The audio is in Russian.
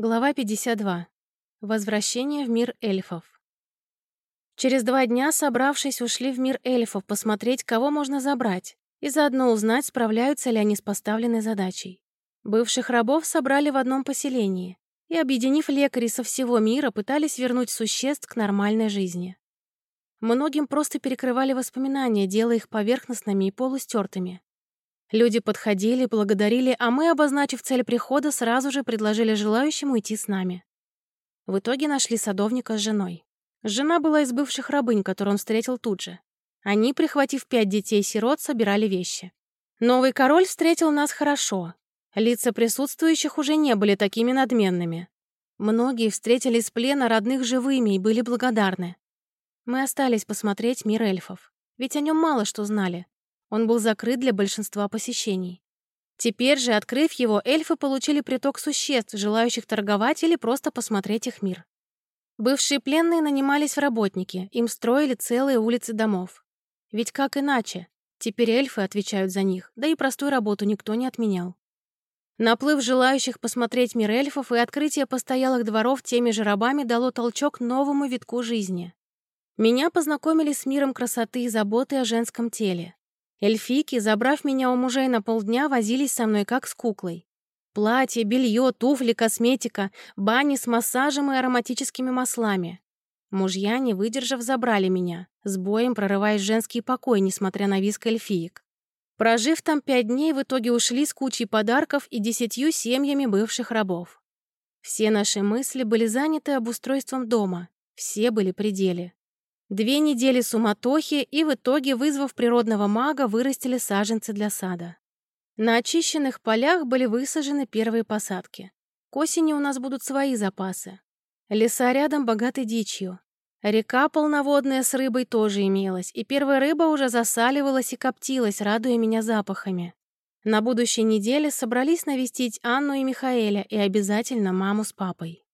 Глава 52. Возвращение в мир эльфов. Через два дня, собравшись, ушли в мир эльфов посмотреть, кого можно забрать, и заодно узнать, справляются ли они с поставленной задачей. Бывших рабов собрали в одном поселении и, объединив лекарей со всего мира, пытались вернуть существ к нормальной жизни. Многим просто перекрывали воспоминания, делая их поверхностными и полустертыми. Люди подходили, благодарили, а мы, обозначив цель прихода, сразу же предложили желающим уйти с нами. В итоге нашли садовника с женой. Жена была из бывших рабынь, которую он встретил тут же. Они, прихватив пять детей-сирот, собирали вещи. Новый король встретил нас хорошо. Лица присутствующих уже не были такими надменными. Многие встретили из плена родных живыми и были благодарны. Мы остались посмотреть мир эльфов, ведь о нем мало что знали. Он был закрыт для большинства посещений. Теперь же, открыв его, эльфы получили приток существ, желающих торговать или просто посмотреть их мир. Бывшие пленные нанимались в работники, им строили целые улицы домов. Ведь как иначе? Теперь эльфы отвечают за них, да и простую работу никто не отменял. Наплыв желающих посмотреть мир эльфов и открытие постоялых дворов теми же рабами дало толчок новому витку жизни. Меня познакомили с миром красоты и заботы о женском теле. Эльфийки, забрав меня у мужей на полдня, возились со мной как с куклой. Платье, белье, туфли, косметика, бани с массажем и ароматическими маслами. Мужья, не выдержав, забрали меня, с боем прорываясь в женский покой, несмотря на виск эльфиек. Прожив там пять дней, в итоге ушли с кучей подарков и десятью семьями бывших рабов. Все наши мысли были заняты обустройством дома, все были при деле. Две недели суматохи и в итоге, вызвав природного мага, вырастили саженцы для сада. На очищенных полях были высажены первые посадки. К осени у нас будут свои запасы. Леса рядом богаты дичью. Река полноводная с рыбой тоже имелась, и первая рыба уже засаливалась и коптилась, радуя меня запахами. На будущей неделе собрались навестить Анну и Михаэля и обязательно маму с папой.